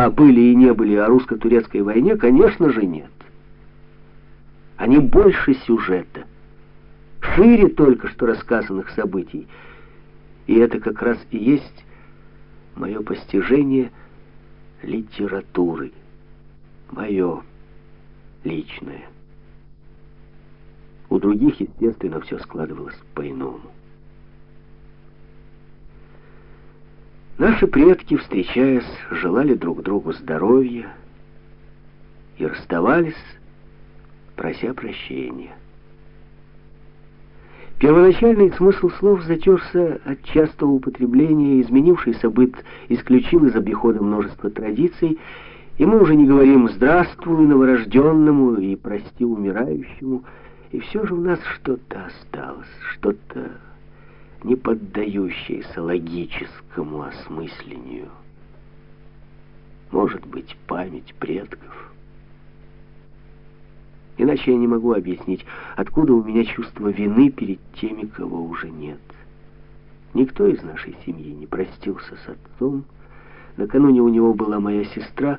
А были и не были о русско-турецкой войне, конечно же, нет. Они больше сюжета, шире только что рассказанных событий. И это как раз и есть мое постижение литературы, мое личное. У других, естественно, все складывалось по-иному. Наши предки, встречаясь, желали друг другу здоровья и расставались, прося прощения. Первоначальный смысл слов затерся от частого употребления, изменившийся быт исключил из обихода множество традиций, и мы уже не говорим «здравствуй новорожденному» и «прости умирающему», и все же у нас что-то осталось, что-то не поддающееся логическому осмыслению. Может быть, память предков. Иначе я не могу объяснить, откуда у меня чувство вины перед теми, кого уже нет. Никто из нашей семьи не простился с отцом. Накануне у него была моя сестра.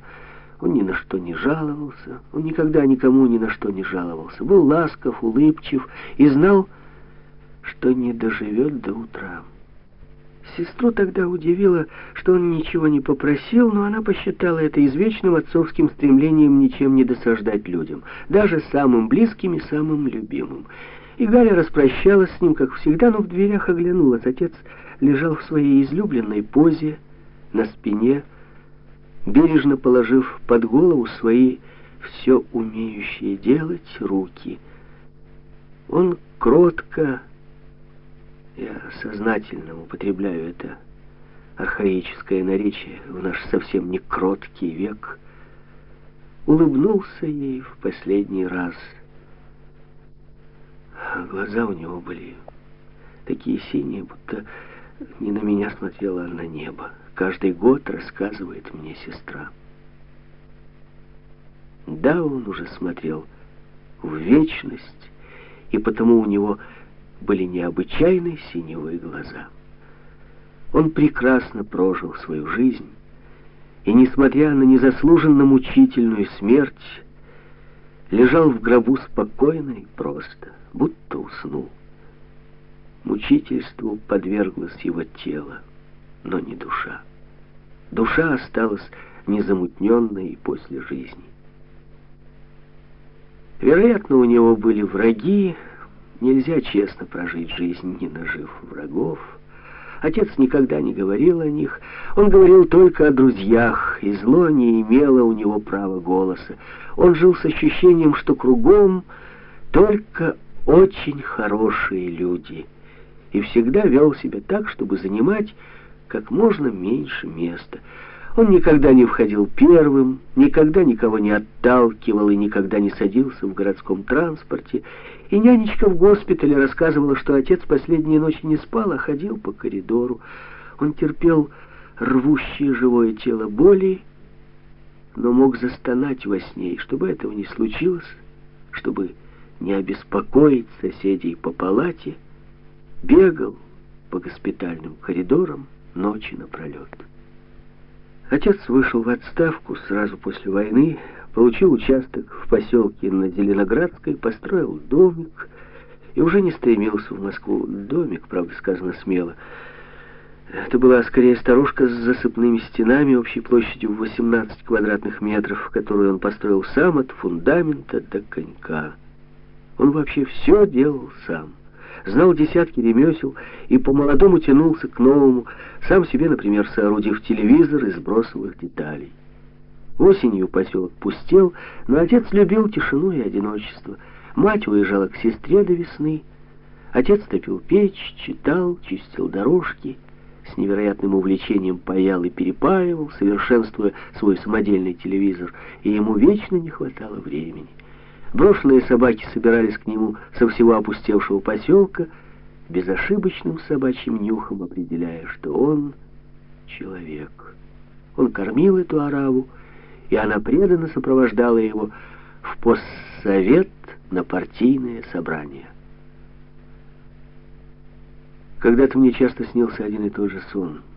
Он ни на что не жаловался. Он никогда никому ни на что не жаловался. Был ласков, улыбчив и знал, что не доживет до утра. Сестру тогда удивило, что он ничего не попросил, но она посчитала это извечным отцовским стремлением ничем не досаждать людям, даже самым близким и самым любимым. И Галя распрощалась с ним, как всегда, но в дверях оглянулась. Отец лежал в своей излюбленной позе, на спине, бережно положив под голову свои все умеющие делать руки. Он кротко, я сознательно употребляю это архаическое наречие в наш совсем не кроткий век. Улыбнулся ей в последний раз. Глаза у него были такие синие, будто не на меня смотрела, а на небо. Каждый год рассказывает мне сестра. Да, он уже смотрел в вечность, и потому у него были необычайные синевые глаза. Он прекрасно прожил свою жизнь, и, несмотря на незаслуженно мучительную смерть, лежал в гробу спокойно и просто, будто уснул. Мучительству подверглось его тело, но не душа. Душа осталась незамутненной после жизни. Вероятно, у него были враги, Нельзя честно прожить жизнь, не нажив врагов. Отец никогда не говорил о них. Он говорил только о друзьях, и зло не имело у него права голоса. Он жил с ощущением, что кругом только очень хорошие люди, и всегда вел себя так, чтобы занимать как можно меньше места — он никогда не входил первым, никогда никого не отталкивал и никогда не садился в городском транспорте. И нянечка в госпитале рассказывала, что отец последние ночи не спал, а ходил по коридору. Он терпел рвущее живое тело боли, но мог застонать во сне, и чтобы этого не случилось, чтобы не обеспокоить соседей по палате, бегал по госпитальным коридорам ночи напролет. Отец вышел в отставку сразу после войны, получил участок в поселке на Зеленоградской, построил домик и уже не стремился в Москву. Домик, правда, сказано смело. Это была скорее сторожка с засыпными стенами общей площадью в 18 квадратных метров, которую он построил сам от фундамента до конька. Он вообще все делал сам знал десятки ремесел и по-молодому тянулся к новому, сам себе, например, соорудив телевизор из бросовых деталей. Осенью поселок пустел, но отец любил тишину и одиночество. Мать уезжала к сестре до весны. Отец топил печь, читал, чистил дорожки, с невероятным увлечением паял и перепаивал, совершенствуя свой самодельный телевизор, и ему вечно не хватало времени. Брошенные собаки собирались к нему со всего опустевшего поселка, безошибочным собачьим нюхом определяя, что он человек. Он кормил эту ораву, и она преданно сопровождала его в постсовет на партийные собрания. Когда-то мне часто снился один и тот же сон —